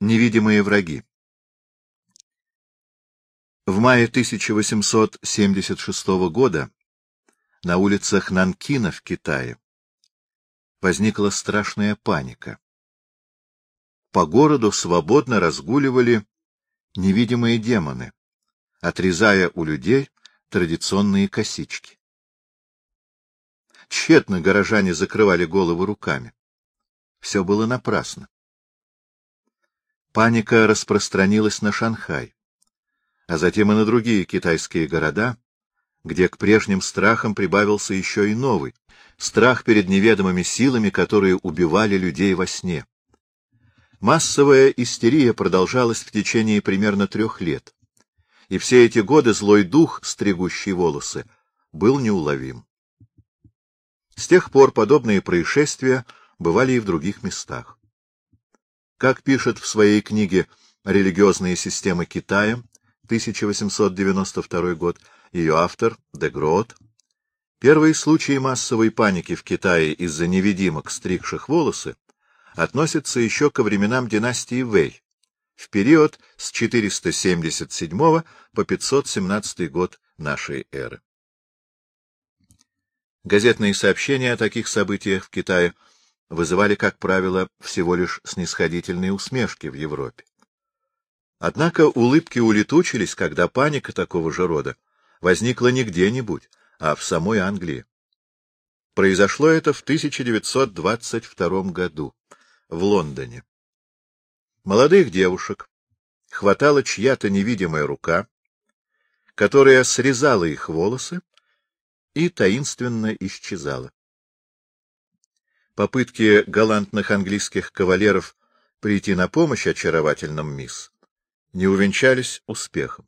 Невидимые враги В мае 1876 года на улицах Нанкина в Китае возникла страшная паника. По городу свободно разгуливали невидимые демоны, отрезая у людей традиционные косички. Тщетно горожане закрывали головы руками. Все было напрасно. Паника распространилась на Шанхай, а затем и на другие китайские города, где к прежним страхам прибавился еще и новый — страх перед неведомыми силами, которые убивали людей во сне. Массовая истерия продолжалась в течение примерно трех лет, и все эти годы злой дух, стригущий волосы, был неуловим. С тех пор подобные происшествия бывали и в других местах. Как пишет в своей книге «Религиозные системы Китая» 1892 год ее автор Дегрот, первые случаи массовой паники в Китае из-за невидимок, стригших волосы, относятся еще ко временам династии Вэй, в период с 477 по 517 год нашей эры. Газетные сообщения о таких событиях в Китае вызывали, как правило, всего лишь снисходительные усмешки в Европе. Однако улыбки улетучились, когда паника такого же рода возникла не где-нибудь, а в самой Англии. Произошло это в 1922 году в Лондоне. Молодых девушек хватала чья-то невидимая рука, которая срезала их волосы и таинственно исчезала. Попытки галантных английских кавалеров прийти на помощь очаровательным мисс не увенчались успехом.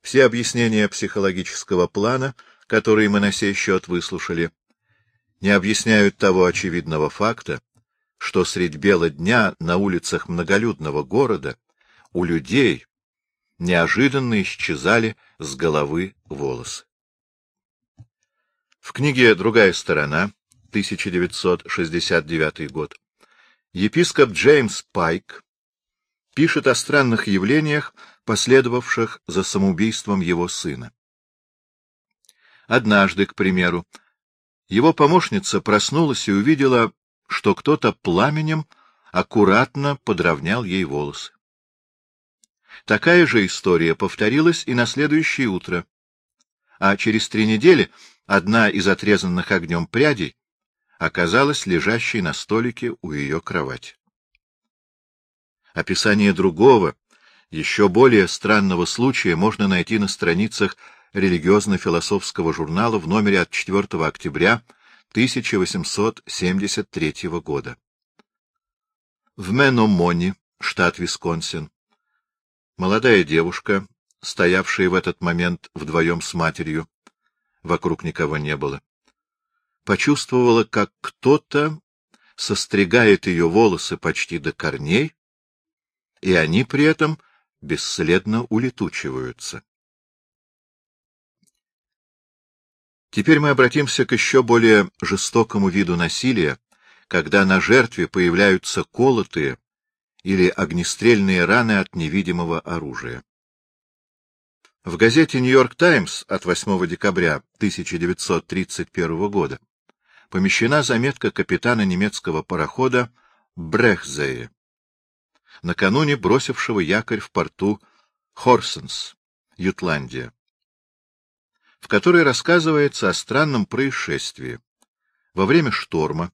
Все объяснения психологического плана, которые мы на сей счет выслушали, не объясняют того очевидного факта, что средь бела дня на улицах многолюдного города у людей неожиданно исчезали с головы волосы. В книге «Другая сторона» 1969 год епископ Джеймс Пайк пишет о странных явлениях, последовавших за самоубийством его сына. Однажды, к примеру, его помощница проснулась и увидела, что кто-то пламенем аккуратно подровнял ей волосы. Такая же история повторилась и на следующее утро, а через три недели одна из отрезанных огнем прядей оказалась лежащей на столике у ее кровати. Описание другого, еще более странного случая можно найти на страницах религиозно-философского журнала в номере от 4 октября 1873 года. В Меномоне, штат Висконсин, молодая девушка, стоявшая в этот момент вдвоем с матерью, вокруг никого не было, почувствовала, как кто-то состригает ее волосы почти до корней, и они при этом бесследно улетучиваются. Теперь мы обратимся к еще более жестокому виду насилия, когда на жертве появляются колотые или огнестрельные раны от невидимого оружия. В газете «Нью-Йорк Таймс» от 8 декабря 1931 года помещена заметка капитана немецкого парохода Брехзее, накануне бросившего якорь в порту Хорсенс, Ютландия в которой рассказывается о странном происшествии. Во время шторма,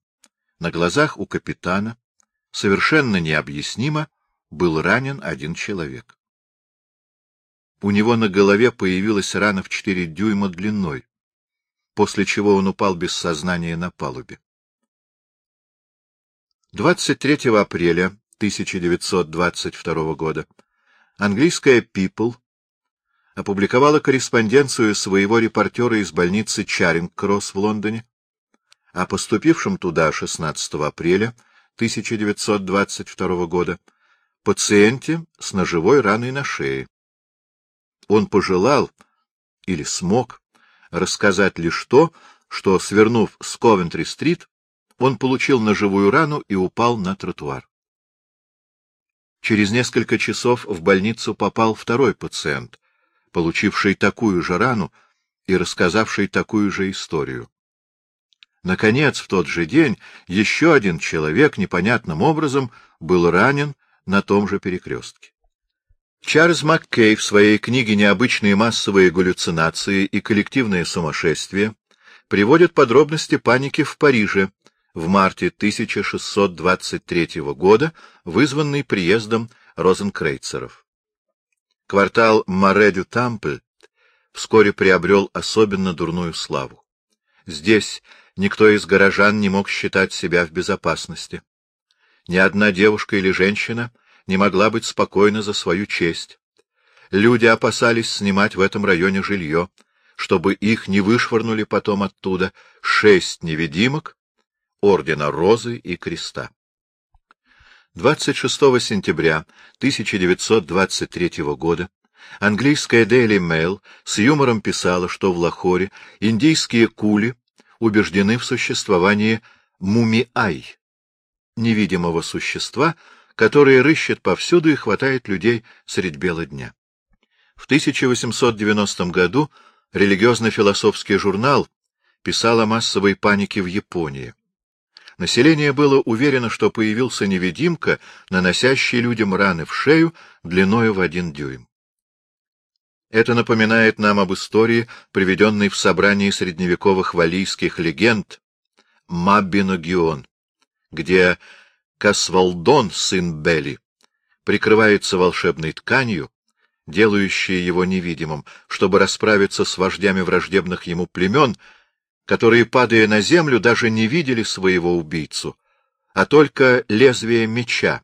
на глазах у капитана, совершенно необъяснимо, был ранен один человек. У него на голове появилась рана в четыре дюйма длиной, после чего он упал без сознания на палубе. 23 апреля 1922 года английская People опубликовала корреспонденцию своего репортера из больницы Чаринг-Кросс в Лондоне о поступившем туда 16 апреля 1922 года пациенте с ножевой раной на шее. Он пожелал или смог рассказать лишь то, что, свернув с Ковентри-стрит, он получил ножевую рану и упал на тротуар. Через несколько часов в больницу попал второй пациент, получивший такую же рану и рассказавший такую же историю. Наконец, в тот же день еще один человек непонятным образом был ранен на том же перекрестке. Чарльз Маккей в своей книге «Необычные массовые галлюцинации и коллективное сумасшествие» приводит подробности паники в Париже в марте 1623 года, вызванной приездом розенкрейцеров. Квартал Море-дю-Тампль вскоре приобрел особенно дурную славу. Здесь никто из горожан не мог считать себя в безопасности. Ни одна девушка или женщина не могла быть спокойна за свою честь. Люди опасались снимать в этом районе жилье, чтобы их не вышвырнули потом оттуда шесть невидимок, ордена Розы и Креста. 26 сентября 1923 года английская Daily Mail с юмором писала, что в Лахоре индийские кули убеждены в существовании мумиай, невидимого существа, которое рыщет повсюду и хватает людей средь бела дня. В 1890 году религиозно-философский журнал писал о массовой панике в Японии. Население было уверено, что появился невидимка, наносящий людям раны в шею длиною в один дюйм. Это напоминает нам об истории, приведенной в собрании средневековых валийских легенд Маббиногион, где Касвалдон, сын Бели, прикрывается волшебной тканью, делающей его невидимым, чтобы расправиться с вождями враждебных ему племен, которые, падая на землю, даже не видели своего убийцу, а только лезвие меча,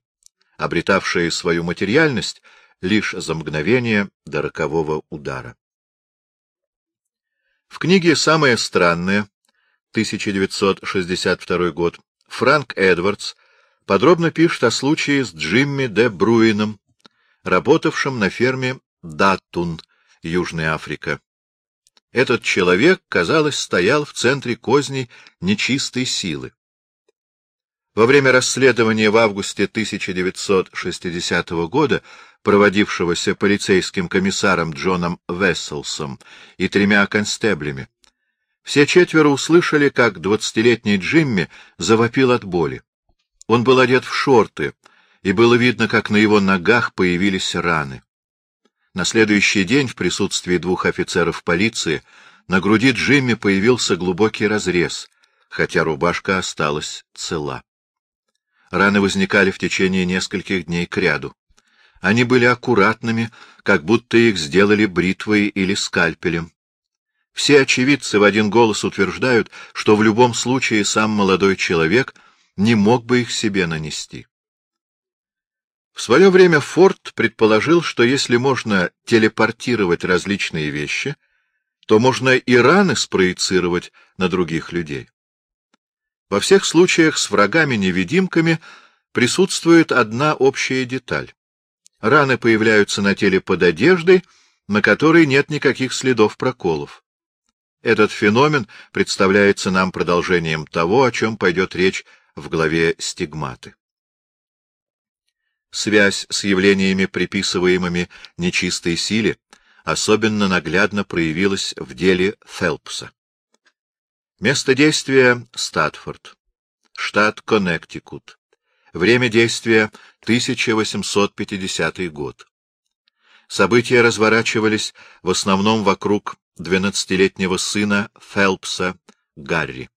обретавшее свою материальность лишь за мгновение до рокового удара. В книге «Самое странное» 1962 год Франк Эдвардс подробно пишет о случае с Джимми де Бруином, работавшим на ферме Даттун, Южная Африка. Этот человек, казалось, стоял в центре козней нечистой силы. Во время расследования в августе 1960 года, проводившегося полицейским комиссаром Джоном Весселсом и тремя констеблями, все четверо услышали, как двадцатилетний Джимми завопил от боли. Он был одет в шорты, и было видно, как на его ногах появились раны. На следующий день в присутствии двух офицеров полиции на груди Джимми появился глубокий разрез, хотя рубашка осталась цела. Раны возникали в течение нескольких дней кряду. Они были аккуратными, как будто их сделали бритвой или скальпелем. Все очевидцы в один голос утверждают, что в любом случае сам молодой человек не мог бы их себе нанести. В свое время Форд предположил, что если можно телепортировать различные вещи, то можно и раны спроецировать на других людей. Во всех случаях с врагами-невидимками присутствует одна общая деталь. Раны появляются на теле под одеждой, на которой нет никаких следов проколов. Этот феномен представляется нам продолжением того, о чем пойдет речь в главе «Стигматы». Связь с явлениями, приписываемыми нечистой силе, особенно наглядно проявилась в деле Фелпса. Место действия — Статфорд, штат Коннектикут. Время действия — 1850 год. События разворачивались в основном вокруг двенадцатилетнего сына Фелпса Гарри.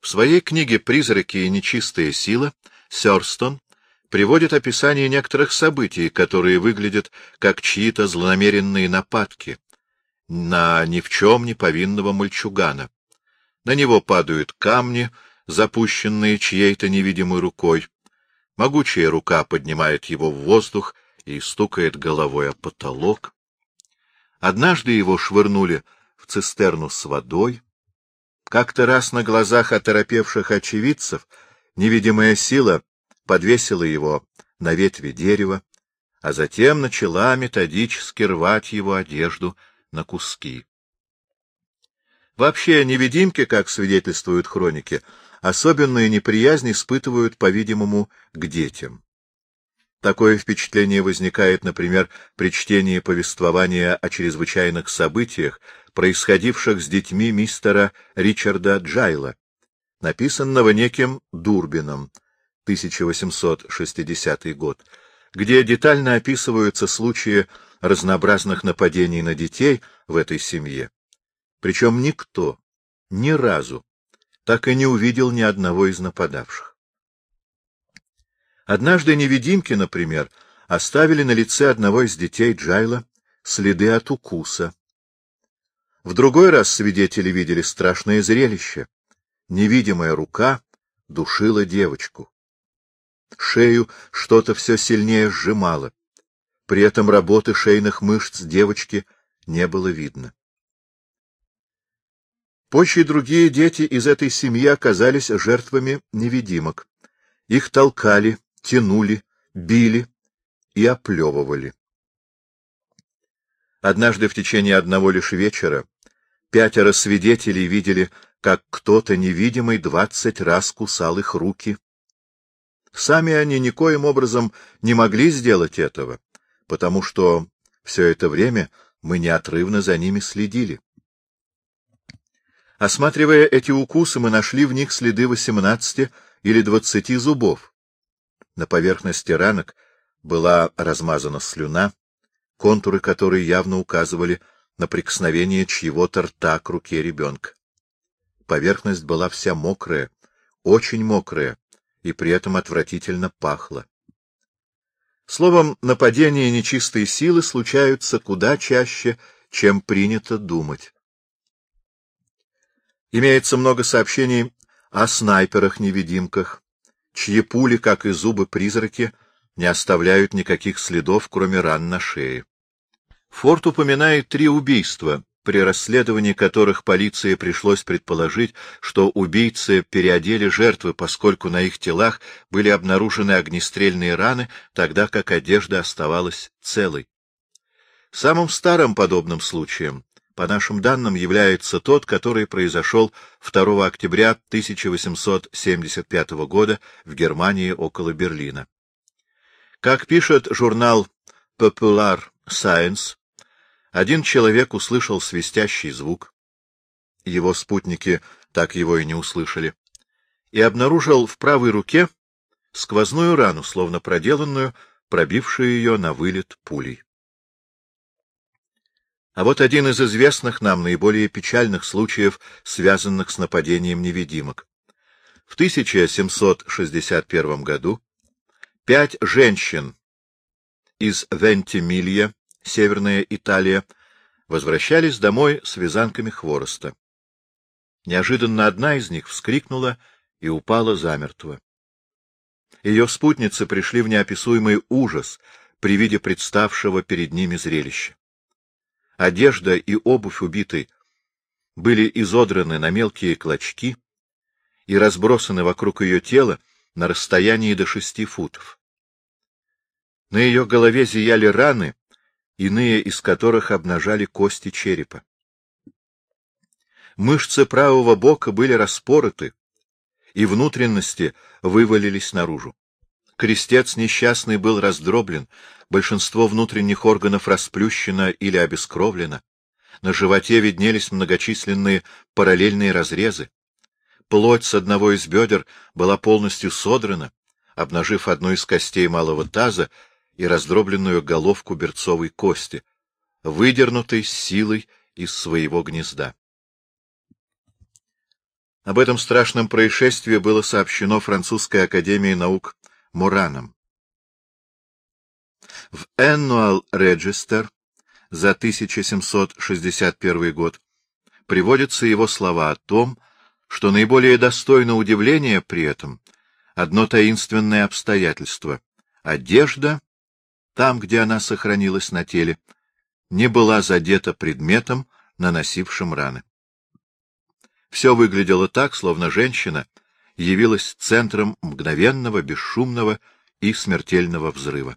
В своей книге «Призраки и нечистая сила» Сёрстон приводит описание некоторых событий, которые выглядят как чьи-то злонамеренные нападки на ни в чем не повинного мальчугана. На него падают камни, запущенные чьей-то невидимой рукой. Могучая рука поднимает его в воздух и стукает головой о потолок. Однажды его швырнули в цистерну с водой. Как-то раз на глазах оторопевших очевидцев невидимая сила подвесила его на ветви дерева, а затем начала методически рвать его одежду на куски. Вообще, невидимки, как свидетельствуют хроники, особенную неприязнь испытывают, по-видимому, к детям. Такое впечатление возникает, например, при чтении повествования о чрезвычайных событиях, происходивших с детьми мистера Ричарда Джайла, написанного неким Дурбином, 1860 год, где детально описываются случаи разнообразных нападений на детей в этой семье. Причем никто, ни разу, так и не увидел ни одного из нападавших. Однажды невидимки, например, оставили на лице одного из детей Джайла следы от укуса. В другой раз свидетели видели страшное зрелище. Невидимая рука душила девочку. Шею что-то все сильнее сжимало. При этом работы шейных мышц девочки не было видно. Позже другие дети из этой семьи оказались жертвами невидимок. Их толкали, тянули, били и оплевывали. Однажды в течение одного лишь вечера пятеро свидетелей видели, как кто-то невидимый двадцать раз кусал их руки. Сами они никоим образом не могли сделать этого, потому что все это время мы неотрывно за ними следили. Осматривая эти укусы, мы нашли в них следы восемнадцати или двадцати зубов. На поверхности ранок была размазана слюна, контуры которой явно указывали на прикосновение чьего-то рта к руке ребенка. Поверхность была вся мокрая, очень мокрая, и при этом отвратительно пахла. Словом, нападения нечистой силы случаются куда чаще, чем принято думать. Имеется много сообщений о снайперах-невидимках, чьи пули, как и зубы-призраки, не оставляют никаких следов, кроме ран на шее. Форд упоминает три убийства, при расследовании которых полиции пришлось предположить, что убийцы переодели жертвы, поскольку на их телах были обнаружены огнестрельные раны, тогда как одежда оставалась целой. Самым старым подобным случаем по нашим данным, является тот, который произошел 2 октября 1875 года в Германии около Берлина. Как пишет журнал Popular Science, один человек услышал свистящий звук, его спутники так его и не услышали, и обнаружил в правой руке сквозную рану, словно проделанную, пробившую ее на вылет пулей. А вот один из известных нам наиболее печальных случаев, связанных с нападением невидимок. В 1761 году пять женщин из Вентимилья, Северная Италия, возвращались домой с вязанками хвороста. Неожиданно одна из них вскрикнула и упала замертво. Ее спутницы пришли в неописуемый ужас при виде представшего перед ними зрелища. Одежда и обувь убитой были изодраны на мелкие клочки и разбросаны вокруг ее тела на расстоянии до шести футов. На ее голове зияли раны, иные из которых обнажали кости черепа. Мышцы правого бока были распороты, и внутренности вывалились наружу. Крестец несчастный был раздроблен, большинство внутренних органов расплющено или обескровлено. На животе виднелись многочисленные параллельные разрезы. Плоть с одного из бедер была полностью содрана, обнажив одну из костей малого таза и раздробленную головку берцовой кости, выдернутой силой из своего гнезда. Об этом страшном происшествии было сообщено Французской академией наук Мураном. В Annual Register за 1761 год приводятся его слова о том, что наиболее достойно удивления при этом одно таинственное обстоятельство — одежда, там, где она сохранилась на теле, не была задета предметом, наносившим раны. Все выглядело так, словно женщина — явилась центром мгновенного, бесшумного и смертельного взрыва.